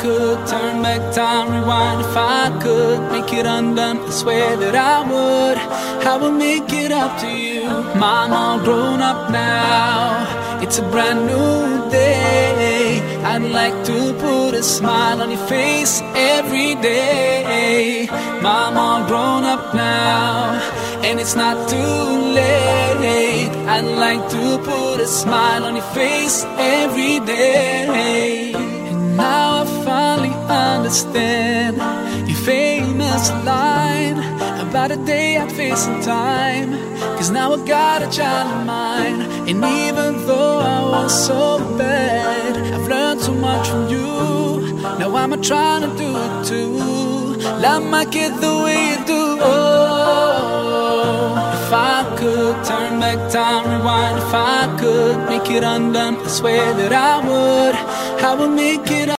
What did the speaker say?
could turn back time, rewind. If I could make it undone, I swear that I would. I will make it up to you. Mom, all grown up now. It's a brand new day. I'd like to put a smile on your face every day. Mom, all grown up now, and it's not too late. I'd like to put a smile on your face every day. Understand your famous line about a day I'd face in time. Cause now I got a child of mine. And even though I was so bad, I've learned so much from you. Now I'm trying to do it too. Love my kid the way you do. Oh, if I could turn back time, rewind. If I could make it undone, I swear that I would. I would make it.